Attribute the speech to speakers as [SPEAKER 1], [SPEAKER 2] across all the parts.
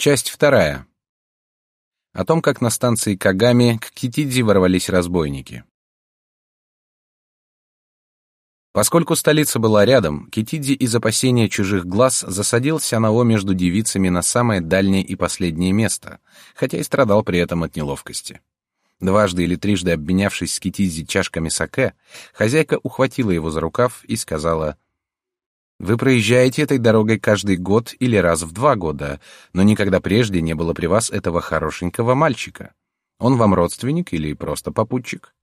[SPEAKER 1] Часть вторая. О том, как на станции Кагами к Китидзи ворвались разбойники. Поскольку столица была рядом, Китидзи из опасения чужих глаз засадил Сянао между девицами на самое дальнее и последнее место, хотя и страдал при этом от неловкости. Дважды или трижды обменявшись с Китидзи чашками саке, хозяйка ухватила его за рукав и сказала — вы проезжаете этой дорогой каждый год или раз в два года, но никогда прежде не было при вас этого хорошенького мальчика. Он вам родственник или просто попутчик?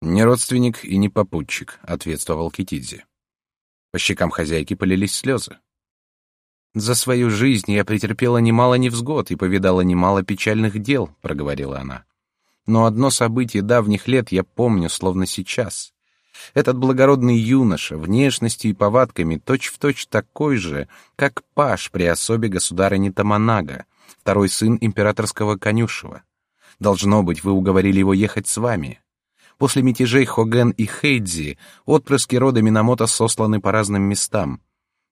[SPEAKER 1] Не родственник и не попутчик, ответствовал Китидзи. По щекам хозяйки полились слезы. За свою жизнь я претерпела немало невзгод и повидала немало печальных дел, проговорила она. Но одно событие давних лет я помню, словно сейчас. Этот благородный юноша, внешностью и повадками точь-в-точь точь такой же, как Паш при особе государыни Таманага, второй сын императорского конюшева. Должно быть, вы уговорили его ехать с вами. После мятежей Хоген и Хейдзи отпрыски рода Минамото сосланы по разным местам.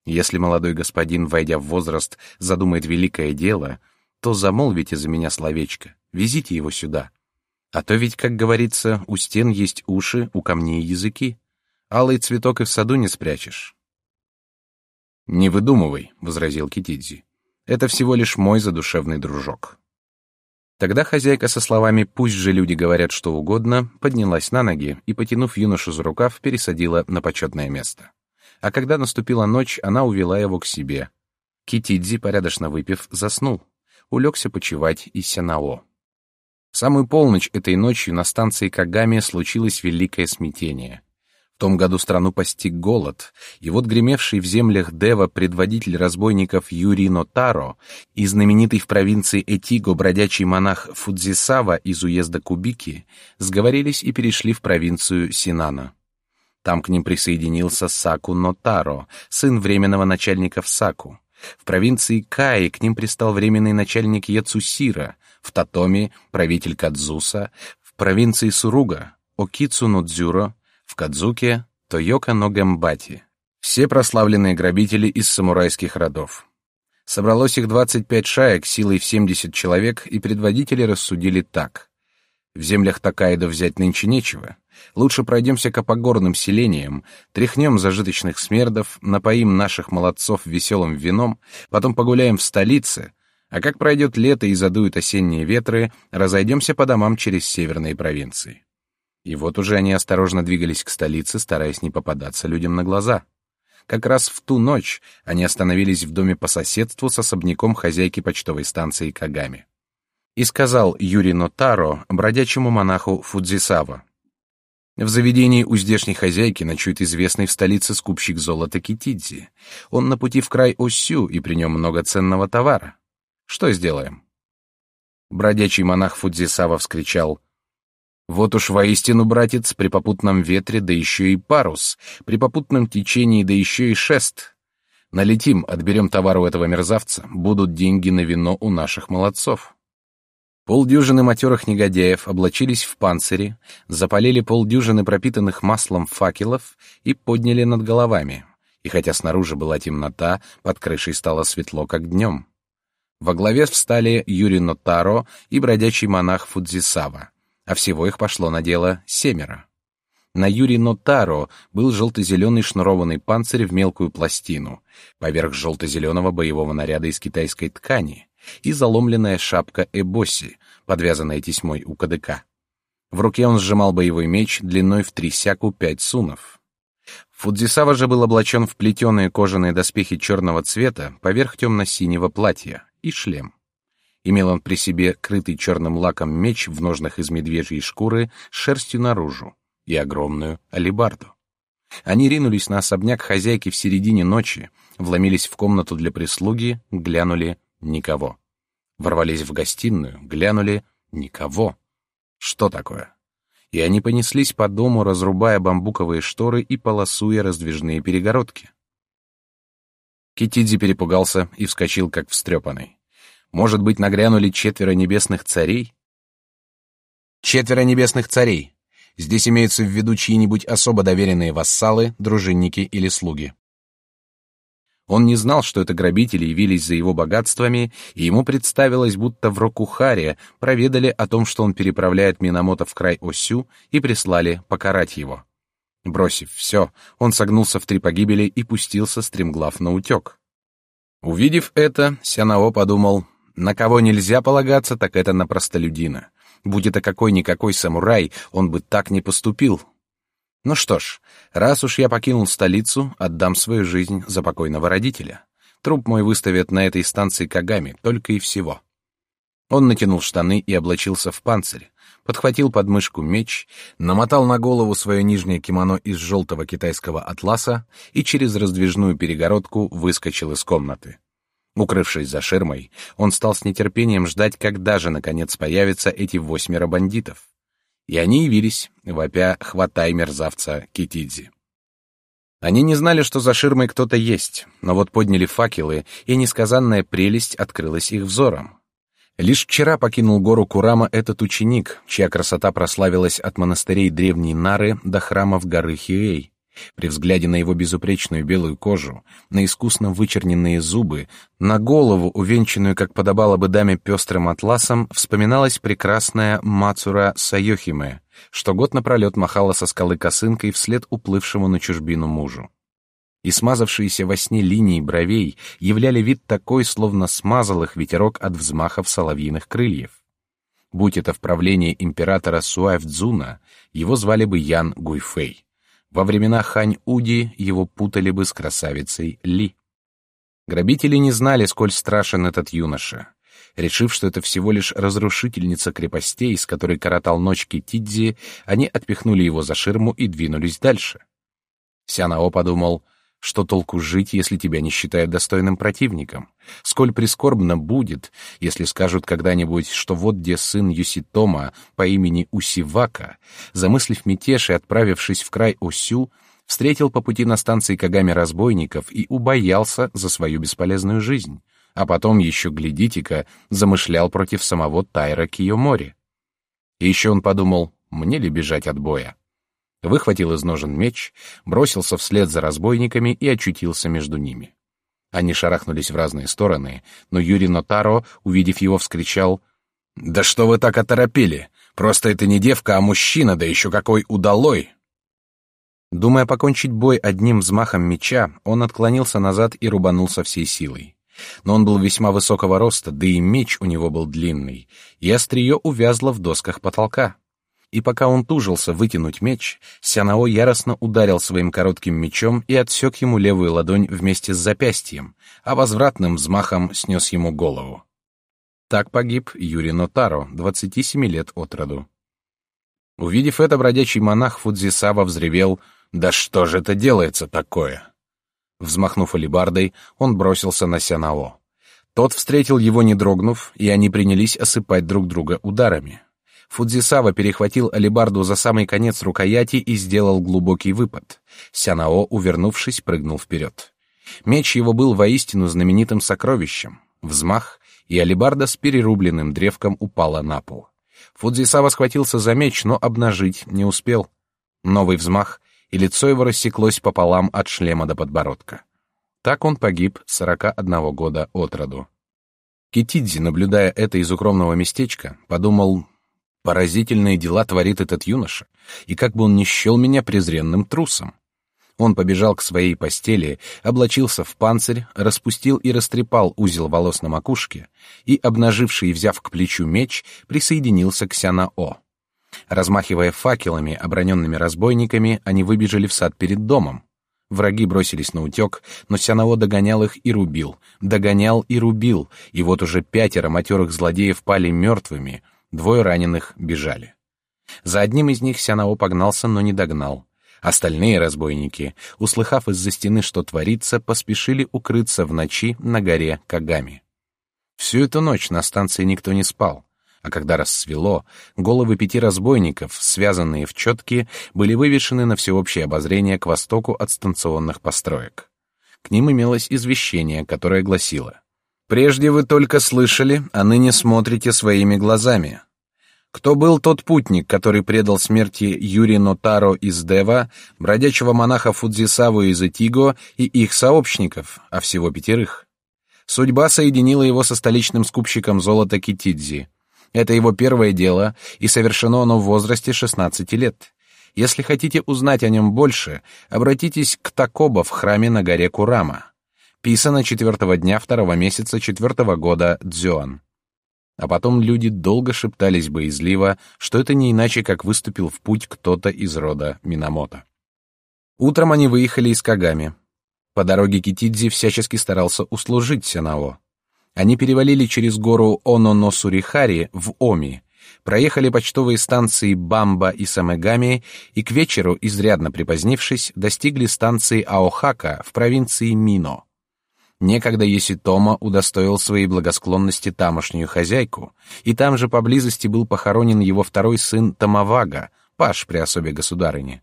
[SPEAKER 1] Если молодой господин, войдя в возраст, задумает великое дело, то замолвите за меня словечко, везите его сюда. А то ведь, как говорится, у стен есть уши, у камней языки. Алый цветок и в саду не спрячешь. «Не выдумывай», — возразил Китидзи. «Это всего лишь мой задушевный дружок». Тогда хозяйка со словами «пусть же люди говорят что угодно» поднялась на ноги и, потянув юношу за рукав, пересадила на почетное место. А когда наступила ночь, она увела его к себе. Китидзи, порядочно выпив, заснул. Улегся почевать и сенао. В самую полночь этой ночью на станции Кагами случилось великое смятение. В том году страну постиг голод, и вот гремевший в землях Дева предводитель разбойников Юрий Нотаро и знаменитый в провинции Этиго бродячий монах Фудзисава из уезда Кубики сговорились и перешли в провинцию Синана. Там к ним присоединился Саку Нотаро, сын временного начальника в Саку. В провинции Каи к ним пристал временный начальник Яцусира, в Татоми — правитель Кадзуса, в провинции Суруга — Окицу Нодзюро, в Кадзуке — Тойока Ногамбати. Все прославленные грабители из самурайских родов. Собралось их 25 шаек силой в 70 человек, и предводители рассудили так. В землях Такайдо взять нынче нечего. Лучше пройдемся к погорным селениям, тряхнем зажиточных смердов, напоим наших молодцов веселым вином, потом погуляем в столице, а как пройдет лето и задуют осенние ветры, разойдемся по домам через северные провинции. И вот уже они осторожно двигались к столице, стараясь не попадаться людям на глаза. Как раз в ту ночь они остановились в доме по соседству с особняком хозяйки почтовой станции Кагами. И сказал Юрий Нотаро бродячему монаху Фудзисава. В заведении у здешней хозяйки ночует известный в столице скупщик золота Китидзи. Он на пути в край Осю, и при нем много ценного товара. Что сделаем?» Бродячий монах Фудзисава вскричал. «Вот уж воистину, братец, при попутном ветре, да еще и парус, при попутном течении, да еще и шест. Налетим, отберем товар у этого мерзавца, будут деньги на вино у наших молодцов». Полдюжины матерых негодяев облачились в панцири, запалили полдюжины пропитанных маслом факелов и подняли над головами. И хотя снаружи была темнота, под крышей стало светло, как днем. Во главе встали Юрий Нотаро и бродячий монах Фудзисава, а всего их пошло на дело семеро. На Юри Нотаро был желто-зеленый шнурованный панцирь в мелкую пластину, поверх желто-зеленого боевого наряда из китайской ткани и заломленная шапка эбоси, подвязанная тесьмой у кадыка. В руке он сжимал боевой меч длиной в три сяку пять сунов. Фудзисава же был облачен в плетеные кожаные доспехи черного цвета поверх темно-синего платья, и шлем. Имел он при себе крытый черным лаком меч в ножнах из медвежьей шкуры с шерстью наружу и огромную алебарду. Они ринулись на особняк хозяйки в середине ночи, вломились в комнату для прислуги, глянули — никого. Ворвались в гостиную, глянули — никого. Что такое? И они понеслись по дому, разрубая бамбуковые шторы и полосуя раздвижные перегородки. Китидзи перепугался и вскочил, как встрепанный. Может быть, нагрянули четверо небесных царей? Четверо небесных царей. Здесь имеются в виду чьи-нибудь особо доверенные вассалы, дружинники или слуги. Он не знал, что это грабители явились за его богатствами, и ему представилось, будто в Рокухаре проведали о том, что он переправляет Минамото в край Осю, и прислали покарать его. Бросив все, он согнулся в три погибели и пустился стремглав на утек. Увидев это, Сянао подумал, на кого нельзя полагаться, так это на простолюдина. Будь это какой-никакой самурай, он бы так не поступил. Ну что ж, раз уж я покинул столицу, отдам свою жизнь за покойного родителя. Труп мой выставят на этой станции Кагами, только и всего. Он натянул штаны и облачился в панцирь, подхватил под мышку меч, намотал на голову свое нижнее кимоно из желтого китайского атласа и через раздвижную перегородку выскочил из комнаты. Укрывшись за ширмой, он стал с нетерпением ждать, когда же, наконец, появятся эти восьмеро бандитов. И они явились, вопя «Хватай мерзавца Китидзи». Они не знали, что за ширмой кто-то есть, но вот подняли факелы, и несказанная прелесть открылась их взором. Лишь вчера покинул гору Курама этот ученик, чья красота прославилась от монастырей древней Нары до храмов горы Хиэй. При взгляде на его безупречную белую кожу, на искусно вычерненные зубы, на голову, увенчанную, как подобало бы даме пестрым атласом, вспоминалась прекрасная Мацура Сайохиме, что год напролет махала со скалы косынкой вслед уплывшему на чужбину мужу и смазавшиеся во сне линии бровей являли вид такой, словно смазал их ветерок от взмахов соловьиных крыльев. Будь это в правлении императора Суайфдзуна, его звали бы Ян Гуйфэй. Во времена Хань-Уди его путали бы с красавицей Ли. Грабители не знали, сколь страшен этот юноша. Решив, что это всего лишь разрушительница крепостей, с которой коротал ночь Китидзи, они отпихнули его за ширму и двинулись дальше. Сянао подумал, что толку жить, если тебя не считают достойным противником? Сколь прискорбно будет, если скажут когда-нибудь, что вот где сын Юситома по имени Усивака, замыслив мятеж и отправившись в край Осю, встретил по пути на станции Кагами разбойников и убоялся за свою бесполезную жизнь, а потом еще, глядите-ка, замышлял против самого Тайра Киомори. И еще он подумал, мне ли бежать от боя? Выхватил из ножен меч, бросился вслед за разбойниками и очутился между ними. Они шарахнулись в разные стороны, но Юрий Нотаро, увидев его, вскричал «Да что вы так оторопели? Просто это не девка, а мужчина, да еще какой удалой!» Думая покончить бой одним взмахом меча, он отклонился назад и рубанул со всей силой. Но он был весьма высокого роста, да и меч у него был длинный, и острие увязло в досках потолка и пока он тужился вытянуть меч, Сянао яростно ударил своим коротким мечом и отсек ему левую ладонь вместе с запястьем, а возвратным взмахом снес ему голову. Так погиб Юрий Нотаро, 27 лет от роду. Увидев это, бродячий монах Фудзисава взревел «Да что же это делается такое?» Взмахнув алебардой, он бросился на Сянао. Тот встретил его, не дрогнув, и они принялись осыпать друг друга ударами. Фудзисава перехватил алебарду за самый конец рукояти и сделал глубокий выпад. Сянао, увернувшись, прыгнул вперед. Меч его был воистину знаменитым сокровищем. Взмах, и алебарда с перерубленным древком упала на пол. Фудзисава схватился за меч, но обнажить не успел. Новый взмах, и лицо его рассеклось пополам от шлема до подбородка. Так он погиб сорока одного года от роду. Китидзи, наблюдая это из укромного местечка, подумал, Поразительные дела творит этот юноша, и как бы он ни счел меня презренным трусом. Он побежал к своей постели, облачился в панцирь, распустил и растрепал узел волос на макушке и, обнаживший взяв к плечу меч, присоединился к Сяна-О. Размахивая факелами, оброненными разбойниками, они выбежали в сад перед домом. Враги бросились на утек, но Сянао догонял их и рубил, догонял и рубил, и вот уже пятеро матерых злодеев пали мертвыми, Двое раненых бежали. За одним из них Сянао погнался, но не догнал. Остальные разбойники, услыхав из-за стены, что творится, поспешили укрыться в ночи на горе Кагами. Всю эту ночь на станции никто не спал, а когда рассвело, головы пяти разбойников, связанные в четки, были вывешены на всеобщее обозрение к востоку от станционных построек. К ним имелось извещение, которое гласило Прежде вы только слышали, а ныне смотрите своими глазами. Кто был тот путник, который предал смерти Юри Нотаро из Дева, бродячего монаха Фудзисаву из Этиго и их сообщников, а всего пятерых? Судьба соединила его со столичным скупщиком золота Китидзи. Это его первое дело, и совершено оно в возрасте 16 лет. Если хотите узнать о нем больше, обратитесь к Такоба в храме на горе Курама. Писано четвертого дня второго месяца четвертого года Дзюан. А потом люди долго шептались боязливо, что это не иначе, как выступил в путь кто-то из рода Минамото. Утром они выехали из Кагами. По дороге Китидзи всячески старался услужить Сянао. Они перевалили через гору Ононосурихари в Оми, проехали почтовые станции Бамба и Самегами и к вечеру, изрядно припозднившись, достигли станции Аохака в провинции Мино. Некогда Еситома удостоил своей благосклонности тамошнюю хозяйку, и там же поблизости был похоронен его второй сын Тамавага, паш при особе государыни.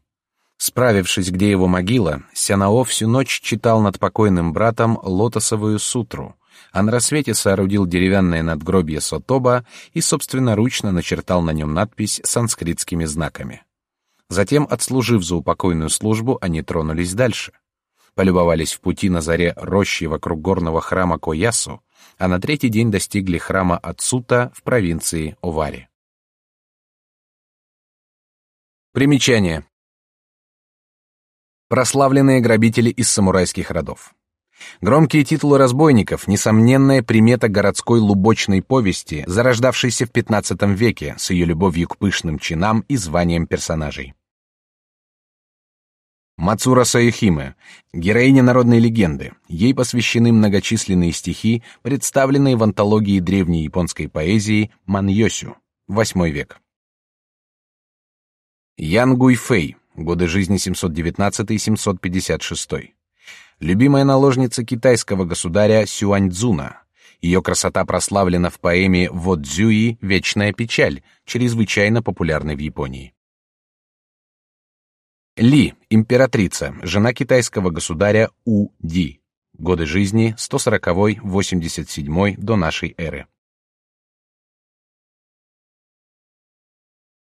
[SPEAKER 1] Справившись, где его могила, Сянао всю ночь читал над покойным братом лотосовую сутру, а на рассвете соорудил деревянное надгробие Сотоба и собственноручно начертал на нем надпись санскритскими знаками. Затем, отслужив за упокойную службу, они тронулись дальше — полюбовались в пути на заре рощи вокруг горного храма Коясу, а на третий день достигли храма Ацута в провинции Овари. Примечание. Прославленные грабители из самурайских родов. Громкие титулы разбойников — несомненная примета городской лубочной повести, зарождавшейся в XV веке с ее любовью к пышным чинам и званиям персонажей. Мацура Саюхиме, героиня народной легенды. Ей посвящены многочисленные стихи, представленные в антологии древней японской поэзии Маньосю, VIII век. Ян Гуйфэй, годы жизни 719-756. Любимая наложница китайского государя Сюаньцзуна. Ее красота прославлена в поэме Водзюи «Вечная печаль», чрезвычайно популярной в Японии. Ли, императрица, жена китайского государя У Ди. Годы жизни 140-87 до нашей эры.